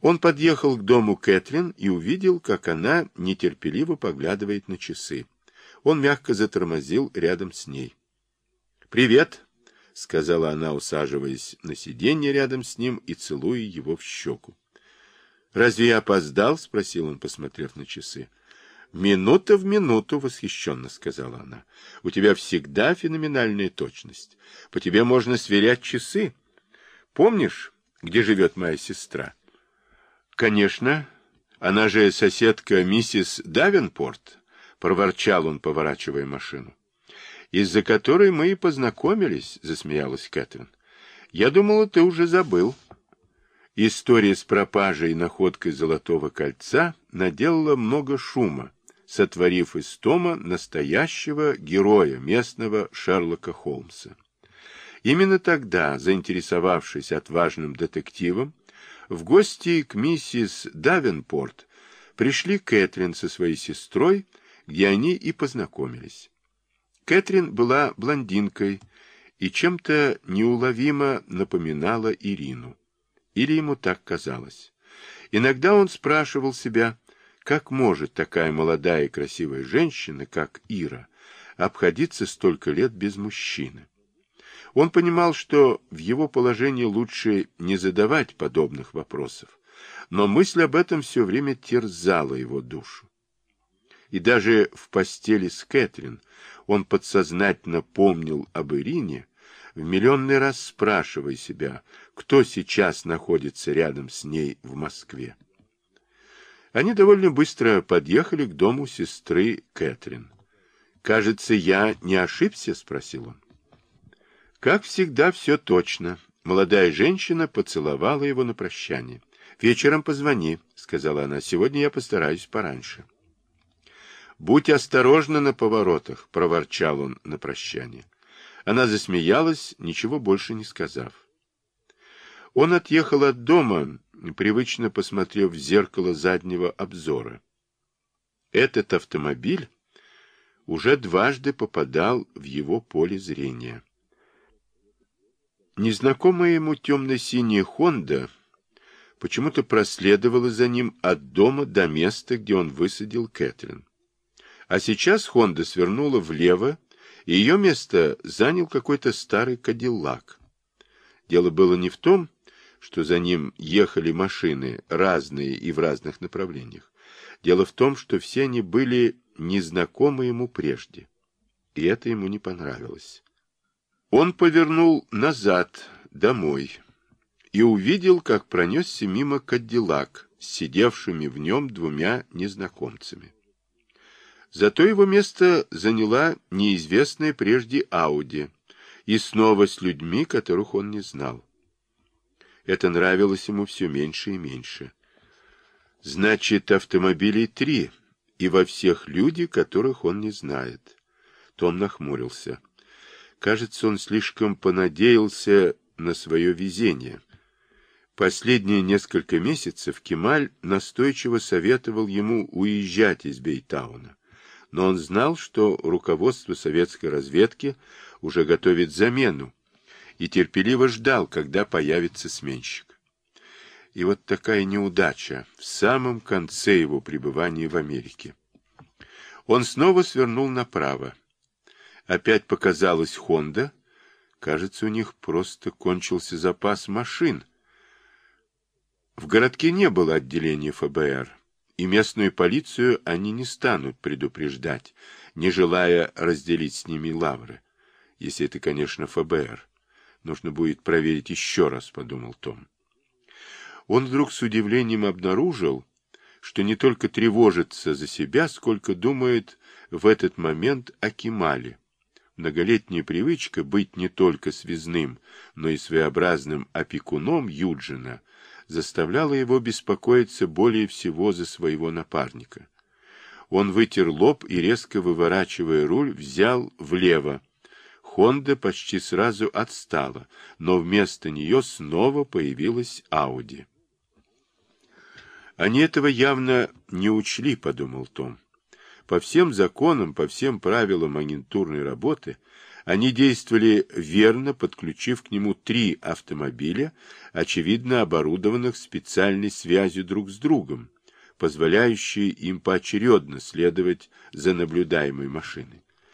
Он подъехал к дому Кэтрин и увидел, как она нетерпеливо поглядывает на часы. Он мягко затормозил рядом с ней. «Привет!» — сказала она, усаживаясь на сиденье рядом с ним и целуя его в щеку. «Разве я опоздал?» — спросил он, посмотрев на часы. «Минута в минуту», — восхищенно сказала она. «У тебя всегда феноменальная точность. По тебе можно сверять часы. Помнишь, где живет моя сестра?» «Конечно. Она же соседка миссис Давенпорт», — проворчал он, поворачивая машину. «Из-за которой мы и познакомились», — засмеялась Кэтрин. «Я думала, ты уже забыл». История с пропажей и находкой золотого кольца наделала много шума, сотворив из Тома настоящего героя местного Шерлока Холмса. Именно тогда, заинтересовавшись отважным детективом, в гости к миссис Давенпорт пришли Кэтрин со своей сестрой, где они и познакомились. Кэтрин была блондинкой и чем-то неуловимо напоминала Ирину. Или ему так казалось. Иногда он спрашивал себя, как может такая молодая и красивая женщина, как Ира, обходиться столько лет без мужчины? Он понимал, что в его положении лучше не задавать подобных вопросов, но мысль об этом все время терзала его душу. И даже в постели с Кэтрин он подсознательно помнил об Ирине, в миллионный раз спрашивая себя, кто сейчас находится рядом с ней в Москве. Они довольно быстро подъехали к дому сестры Кэтрин. «Кажется, я не ошибся?» — спросил он. Как всегда, все точно. Молодая женщина поцеловала его на прощание. «Вечером позвони», — сказала она. «Сегодня я постараюсь пораньше». «Будь осторожна на поворотах», — проворчал он на прощание. Она засмеялась, ничего больше не сказав. Он отъехал от дома, привычно посмотрев в зеркало заднего обзора. Этот автомобиль уже дважды попадал в его поле зрения. Незнакомая ему темно-синяя «Хонда» почему-то проследовала за ним от дома до места, где он высадил Кэтрин. А сейчас «Хонда» свернула влево, и ее место занял какой-то старый кадиллак. Дело было не в том, что за ним ехали машины, разные и в разных направлениях. Дело в том, что все они были незнакомы ему прежде, и это ему не понравилось. Он повернул назад, домой, и увидел, как пронесся мимо Кадиллак с сидевшими в нем двумя незнакомцами. Зато его место заняла неизвестная прежде Ауди, и снова с людьми, которых он не знал. Это нравилось ему все меньше и меньше. Значит, автомобилей три, и во всех люди, которых он не знает. Том нахмурился. Кажется, он слишком понадеялся на свое везение. Последние несколько месяцев Кемаль настойчиво советовал ему уезжать из Бейтауна. Но он знал, что руководство советской разведки уже готовит замену, и терпеливо ждал, когда появится сменщик. И вот такая неудача в самом конце его пребывания в Америке. Он снова свернул направо. Опять показалась Хонда. Кажется, у них просто кончился запас машин. В городке не было отделения ФБР, и местную полицию они не станут предупреждать, не желая разделить с ними лавры. Если это, конечно, ФБР. Нужно будет проверить еще раз, подумал Том. Он вдруг с удивлением обнаружил, что не только тревожится за себя, сколько думает в этот момент о Кемале. Многолетняя привычка быть не только связным, но и своеобразным опекуном Юджина заставляла его беспокоиться более всего за своего напарника. Он вытер лоб и, резко выворачивая руль, взял влево. Хонда почти сразу отстала, но вместо нее снова появилась Ауди. Они этого явно не учли, подумал Том. По всем законам, по всем правилам агентурной работы Они действовали верно, подключив к нему три автомобиля, очевидно оборудованных специальной связью друг с другом, позволяющей им поочередно следовать за наблюдаемой машиной.